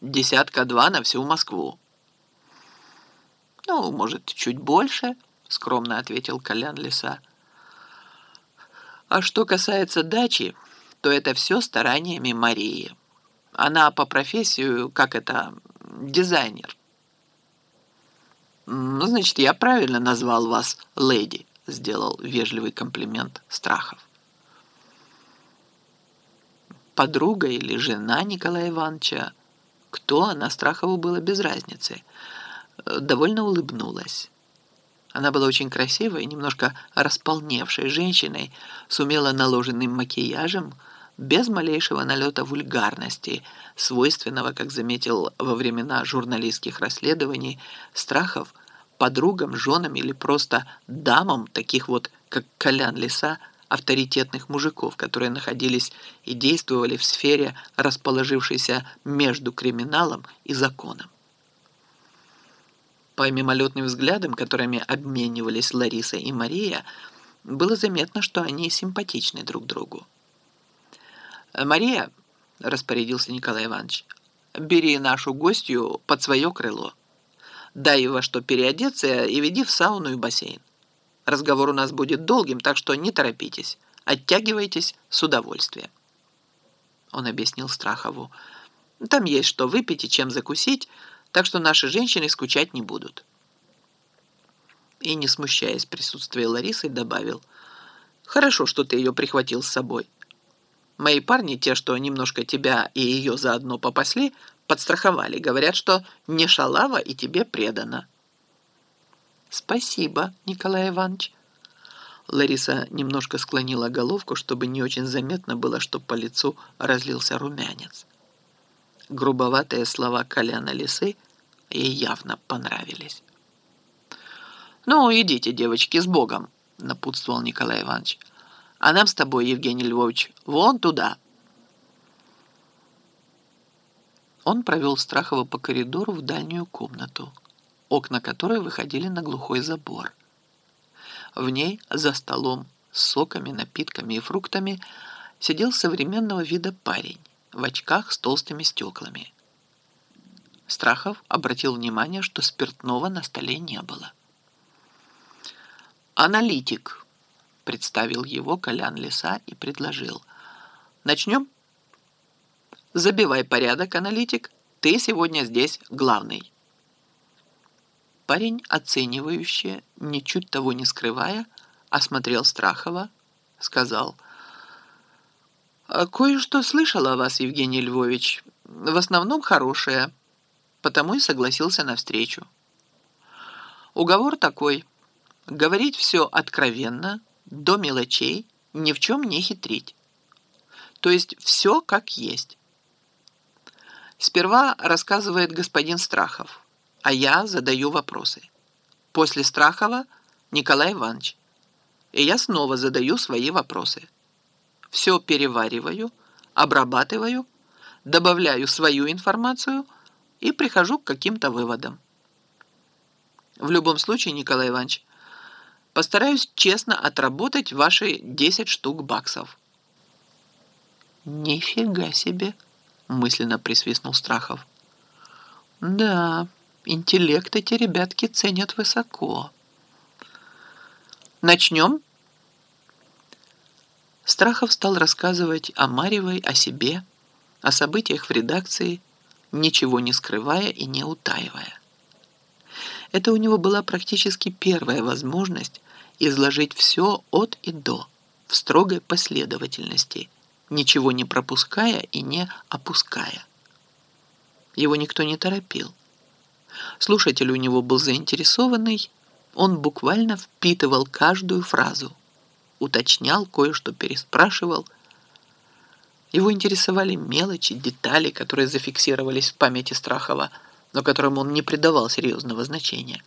Десятка-два на всю Москву. «Ну, может, чуть больше», — скромно ответил Колян Лиса. «А что касается дачи, то это все стараниями Марии. Она по профессию, как это, дизайнер». «Ну, значит, я правильно назвал вас леди», — сделал вежливый комплимент Страхов. Подруга или жена Николая Ивановича, кто она, Страхову было без разницы — довольно улыбнулась. Она была очень красивой, немножко располневшей женщиной, с умело наложенным макияжем, без малейшего налета вульгарности, свойственного, как заметил во времена журналистских расследований, страхов подругам, женам или просто дамам, таких вот, как Колян Лиса, авторитетных мужиков, которые находились и действовали в сфере, расположившейся между криминалом и законом. По мимолетным взглядам, которыми обменивались Лариса и Мария, было заметно, что они симпатичны друг другу. «Мария», — распорядился Николай Иванович, — «бери нашу гостью под свое крыло. Дай во что переодеться и веди в сауну и бассейн. Разговор у нас будет долгим, так что не торопитесь. Оттягивайтесь с удовольствием». Он объяснил Страхову. «Там есть что выпить и чем закусить, так что наши женщины скучать не будут. И, не смущаясь присутствия Ларисы, добавил, «Хорошо, что ты ее прихватил с собой. Мои парни, те, что немножко тебя и ее заодно попасли, подстраховали, говорят, что не шалава и тебе предана». «Спасибо, Николай Иванович». Лариса немножко склонила головку, чтобы не очень заметно было, что по лицу разлился румянец. Грубоватые слова Коляна Лисы ей явно понравились. «Ну, идите, девочки, с Богом!» — напутствовал Николай Иванович. «А нам с тобой, Евгений Львович, вон туда!» Он провел Страхова по коридору в дальнюю комнату, окна которой выходили на глухой забор. В ней, за столом, с соками, напитками и фруктами, сидел современного вида парень в очках с толстыми стеклами. Страхов обратил внимание, что спиртного на столе не было. «Аналитик», — представил его Колян Лиса и предложил. «Начнем?» «Забивай порядок, аналитик. Ты сегодня здесь главный». Парень, оценивающий, ничуть того не скрывая, осмотрел Страхова, сказал — а «Кое-что слышал о вас, Евгений Львович. В основном хорошее, потому и согласился на встречу. Уговор такой. Говорить все откровенно, до мелочей, ни в чем не хитрить. То есть все как есть. Сперва рассказывает господин Страхов, а я задаю вопросы. После Страхова Николай Иванович. И я снова задаю свои вопросы все перевариваю, обрабатываю, добавляю свою информацию и прихожу к каким-то выводам. В любом случае, Николай Иванович, постараюсь честно отработать ваши 10 штук баксов. «Нифига себе!» — мысленно присвистнул Страхов. «Да, интеллект эти ребятки ценят высоко». «Начнем?» Страхов стал рассказывать о Марьевой, о себе, о событиях в редакции, ничего не скрывая и не утаивая. Это у него была практически первая возможность изложить все от и до, в строгой последовательности, ничего не пропуская и не опуская. Его никто не торопил. Слушатель у него был заинтересованный, он буквально впитывал каждую фразу – уточнял, кое-что переспрашивал. Его интересовали мелочи, детали, которые зафиксировались в памяти Страхова, но которым он не придавал серьезного значения.